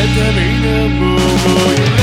let them in the.